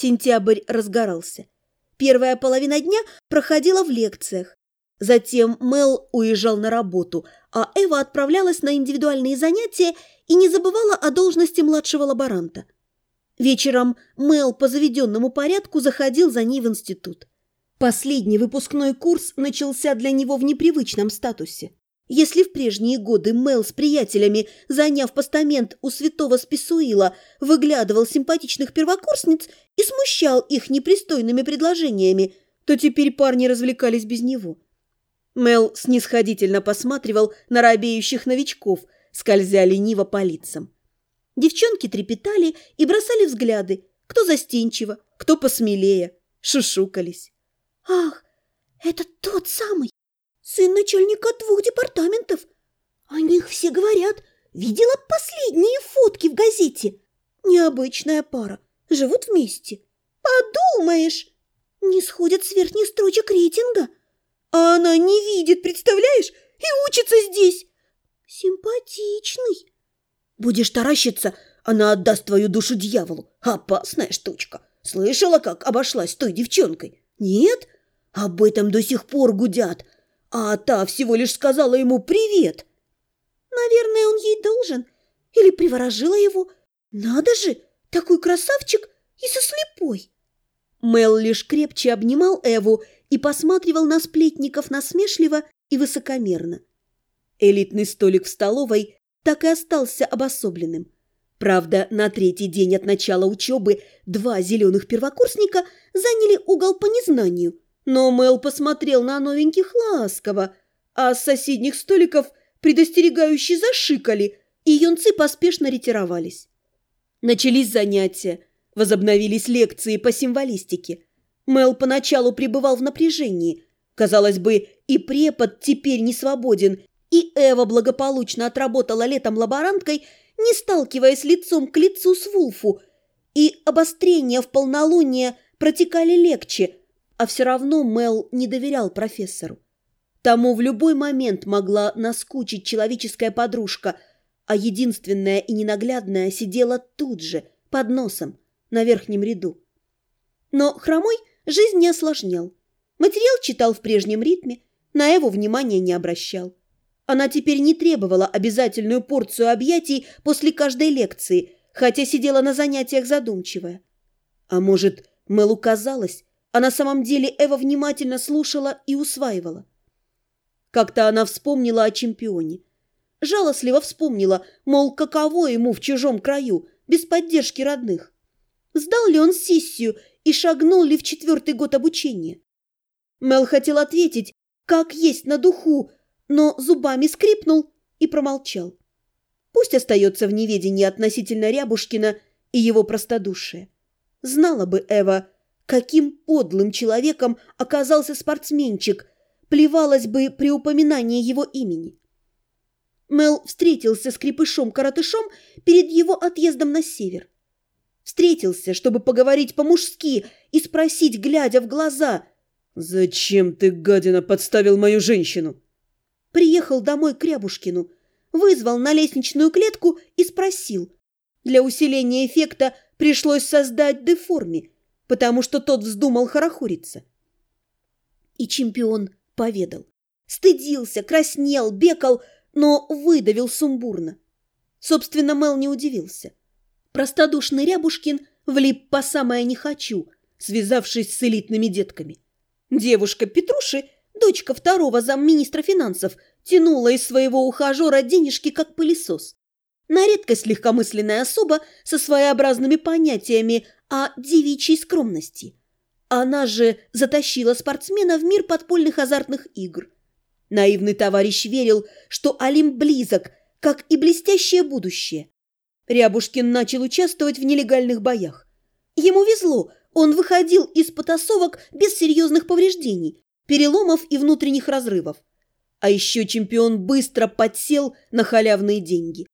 Сентябрь разгорался. Первая половина дня проходила в лекциях. Затем Мел уезжал на работу, а Эва отправлялась на индивидуальные занятия и не забывала о должности младшего лаборанта. Вечером Мел по заведенному порядку заходил за ней в институт. Последний выпускной курс начался для него в непривычном статусе. Если в прежние годы Мел с приятелями, заняв постамент у святого Списуила, выглядывал симпатичных первокурсниц и смущал их непристойными предложениями, то теперь парни развлекались без него. Мел снисходительно посматривал на робеющих новичков, скользя лениво по лицам. Девчонки трепетали и бросали взгляды, кто застенчиво, кто посмелее, шушукались. «Ах, это тот самый, сын начальника двух департаментов. О них все говорят. Видела последние фотки в газете. Необычная пара, живут вместе. Подумаешь, не сходят с верхних строчек рейтинга. А она не видит, представляешь, и учится здесь. Симпатичный. Будешь таращиться, она отдаст твою душу дьяволу. Опасная штучка. Слышала, как обошлась той девчонкой? Нет? Об этом до сих пор гудят. А та всего лишь сказала ему «привет». Наверное, он ей должен. Или приворожила его. Надо же, такой красавчик и со слепой. Мел лишь крепче обнимал Эву и посматривал на сплетников насмешливо и высокомерно. Элитный столик в столовой так и остался обособленным. Правда, на третий день от начала учебы два зеленых первокурсника заняли угол по незнанию, но Мел посмотрел на новеньких ласково, а с соседних столиков предостерегающие зашикали, и юнцы поспешно ретировались. Начались занятия, возобновились лекции по символистике. Мел поначалу пребывал в напряжении. Казалось бы, и препод теперь не свободен, и Эва благополучно отработала летом лаборанткой, не сталкиваясь лицом к лицу с Вулфу, и обострения в полнолуние протекали легче, а все равно Мел не доверял профессору. Тому в любой момент могла наскучить человеческая подружка, а единственная и ненаглядная сидела тут же, под носом, на верхнем ряду. Но хромой жизнь не осложнял. Материал читал в прежнем ритме, на его внимания не обращал. Она теперь не требовала обязательную порцию объятий после каждой лекции, хотя сидела на занятиях задумчивая. А может, Мэлу казалось, а на самом деле Эва внимательно слушала и усваивала. Как-то она вспомнила о чемпионе. Жалостливо вспомнила, мол, каково ему в чужом краю, без поддержки родных. Сдал ли он сессию и шагнул ли в четвертый год обучения? Мел хотел ответить, как есть на духу, но зубами скрипнул и промолчал. Пусть остается в неведении относительно Рябушкина и его простодушия. Знала бы Эва, каким подлым человеком оказался спортсменчик, плевалась бы при упоминании его имени. Мел встретился с крепышом-коротышом перед его отъездом на север. Встретился, чтобы поговорить по-мужски и спросить, глядя в глаза, «Зачем ты, гадина, подставил мою женщину?» Приехал домой к Рябушкину, вызвал на лестничную клетку и спросил. Для усиления эффекта пришлось создать деформи, потому что тот вздумал хорохориться. И чемпион поведал. Стыдился, краснел, бекал, но выдавил сумбурно. Собственно, Мел не удивился. Простодушный Рябушкин влип по самое «не хочу», связавшись с элитными детками. Девушка Петруши Дочка второго замминистра финансов тянула из своего ухажера денежки, как пылесос. На редкость легкомысленная особа со своеобразными понятиями о девичьей скромности. Она же затащила спортсмена в мир подпольных азартных игр. Наивный товарищ верил, что Алим близок, как и блестящее будущее. Рябушкин начал участвовать в нелегальных боях. Ему везло, он выходил из потасовок без серьезных повреждений, переломов и внутренних разрывов. А еще чемпион быстро подсел на халявные деньги.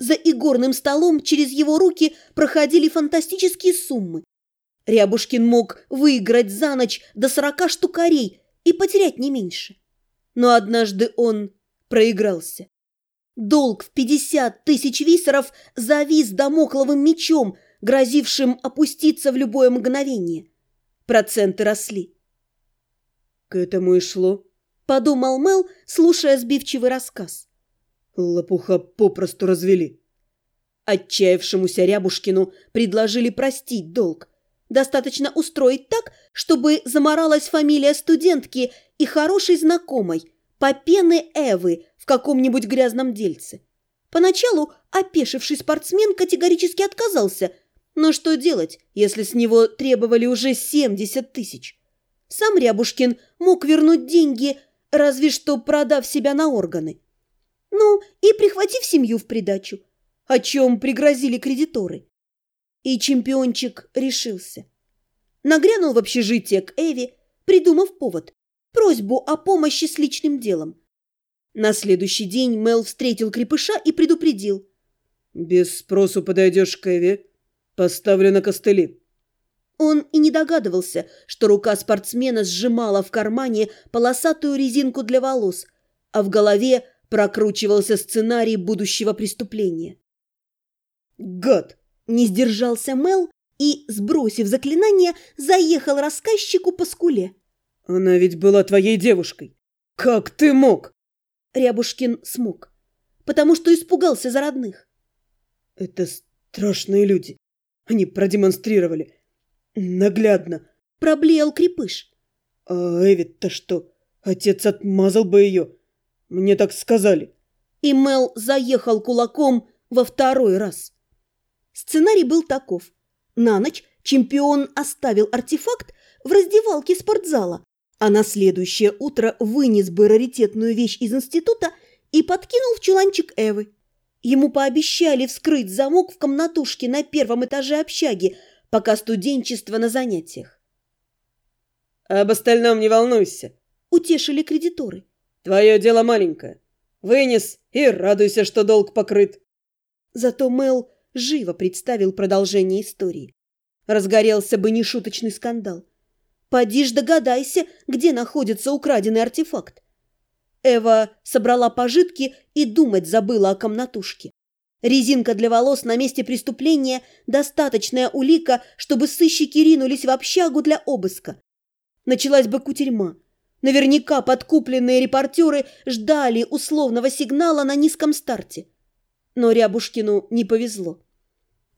За игорным столом через его руки проходили фантастические суммы. Рябушкин мог выиграть за ночь до сорока штукарей и потерять не меньше. Но однажды он проигрался. Долг в пятьдесят тысяч висеров завис домокловым мечом грозившим опуститься в любое мгновение. Проценты росли. «К этому и шло», — подумал Мел, слушая сбивчивый рассказ. «Лопуха попросту развели». Отчаявшемуся Рябушкину предложили простить долг. Достаточно устроить так, чтобы заморалась фамилия студентки и хорошей знакомой, Попены Эвы в каком-нибудь грязном дельце. Поначалу опешивший спортсмен категорически отказался. Но что делать, если с него требовали уже 70 тысяч? Сам Рябушкин мог вернуть деньги, разве что продав себя на органы. Ну, и прихватив семью в придачу, о чем пригрозили кредиторы. И чемпиончик решился. Нагрянул в общежитие к Эви, придумав повод – просьбу о помощи с личным делом. На следующий день Мел встретил крепыша и предупредил. «Без спросу подойдешь к Эви, поставлю на костыли». Он и не догадывался, что рука спортсмена сжимала в кармане полосатую резинку для волос, а в голове прокручивался сценарий будущего преступления. «Гад!» – не сдержался Мел и, сбросив заклинание, заехал рассказчику по скуле. «Она ведь была твоей девушкой! Как ты мог?» Рябушкин смог, потому что испугался за родных. Это страшные люди. Они продемонстрировали. Наглядно. Проблеял крепыш. А Эвид-то что? Отец отмазал бы ее. Мне так сказали. И Мел заехал кулаком во второй раз. Сценарий был таков. На ночь чемпион оставил артефакт в раздевалке спортзала, а на следующее утро вынес бы раритетную вещь из института и подкинул в чуланчик Эвы. Ему пообещали вскрыть замок в комнатушке на первом этаже общаги, пока студенчество на занятиях. «Об остальном не волнуйся», — утешили кредиторы. «Твое дело маленькое. Вынес и радуйся, что долг покрыт». Зато Мэл живо представил продолжение истории. Разгорелся бы нешуточный скандал. Поди ж догадайся, где находится украденный артефакт. Эва собрала пожитки и думать забыла о комнатушке. Резинка для волос на месте преступления – достаточная улика, чтобы сыщики ринулись в общагу для обыска. Началась бы кутерьма. Наверняка подкупленные репортеры ждали условного сигнала на низком старте. Но Рябушкину не повезло.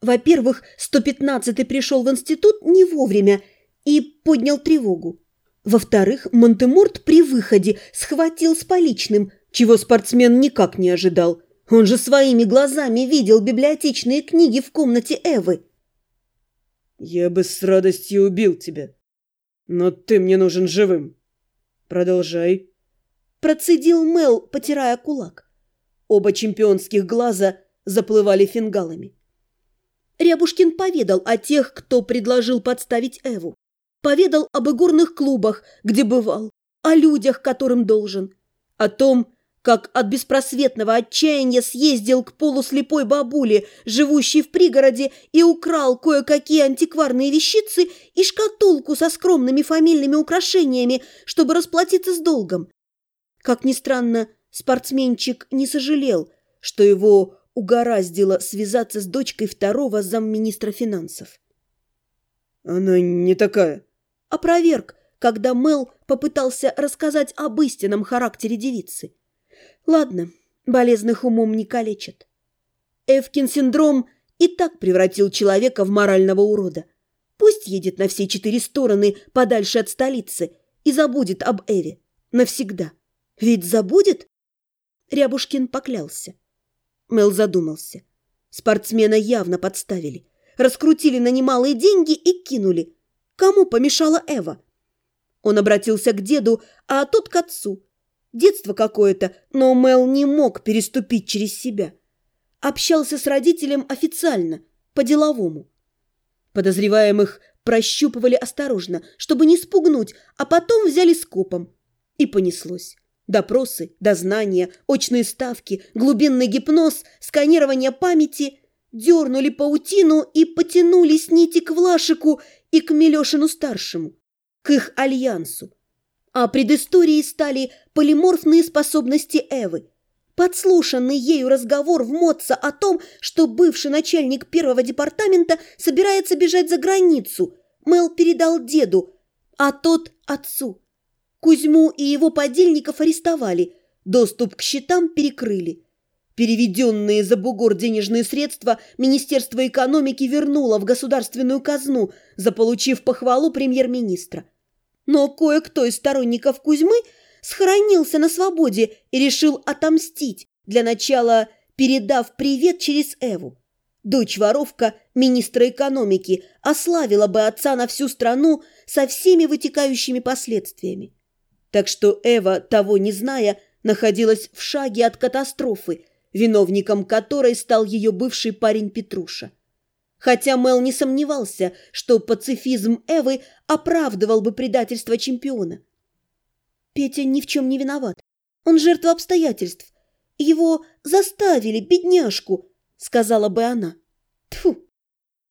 Во-первых, 115-й пришел в институт не вовремя и поднял тревогу. Во-вторых, Монтеморт при выходе схватил с поличным, чего спортсмен никак не ожидал. Он же своими глазами видел библиотечные книги в комнате Эвы. «Я бы с радостью убил тебя, но ты мне нужен живым. Продолжай». Процедил Мел, потирая кулак. Оба чемпионских глаза заплывали фингалами. Рябушкин поведал о тех, кто предложил подставить Эву. Поведал об игорных клубах, где бывал, о людях, которым должен, о том, как от беспросветного отчаяния съездил к полуслепой бабуле, живущей в пригороде, и украл кое-какие антикварные вещицы и шкатулку со скромными фамильными украшениями, чтобы расплатиться с долгом. Как ни странно, спортсменчик не сожалел, что его угораздило связаться с дочкой второго замминистра финансов. «Она не такая», опроверг, когда Мел попытался рассказать об истинном характере девицы. Ладно, болезных умом не калечат. Эвкин-синдром и так превратил человека в морального урода. Пусть едет на все четыре стороны подальше от столицы и забудет об Эве. Навсегда. Ведь забудет? Рябушкин поклялся. Мел задумался. Спортсмена явно подставили. Раскрутили на немалые деньги и кинули. Кому помешала Эва? Он обратился к деду, а тот к отцу. Детство какое-то, но Мел не мог переступить через себя. Общался с родителем официально, по-деловому. Подозреваемых прощупывали осторожно, чтобы не спугнуть, а потом взяли скопом. И понеслось. Допросы, дознания, очные ставки, глубинный гипноз, сканирование памяти – дернули паутину и потянулись нити к Влашику и к Милешину-старшему, к их альянсу. А предысторией стали полиморфные способности Эвы. подслушанный ею разговор в Моца о том, что бывший начальник первого департамента собирается бежать за границу. Мел передал деду, а тот – отцу. Кузьму и его подельников арестовали, доступ к счетам перекрыли. Переведенные за бугор денежные средства Министерство экономики вернуло в государственную казну, заполучив похвалу премьер-министра. Но кое-кто из сторонников Кузьмы схоронился на свободе и решил отомстить, для начала передав привет через Эву. Дочь-воровка министра экономики ославила бы отца на всю страну со всеми вытекающими последствиями. Так что Эва, того не зная, находилась в шаге от катастрофы, виновником которой стал ее бывший парень Петруша. Хотя Мел не сомневался, что пацифизм Эвы оправдывал бы предательство чемпиона. Петя ни в чем не виноват. Он жертва обстоятельств. Его заставили, бедняжку, сказала бы она. Тьфу,